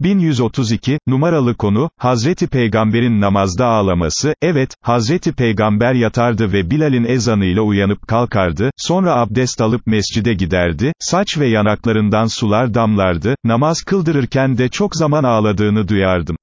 1132, numaralı konu, Hazreti Peygamber'in namazda ağlaması, evet, Hazreti Peygamber yatardı ve Bilal'in ezanıyla uyanıp kalkardı, sonra abdest alıp mescide giderdi, saç ve yanaklarından sular damlardı, namaz kıldırırken de çok zaman ağladığını duyardım.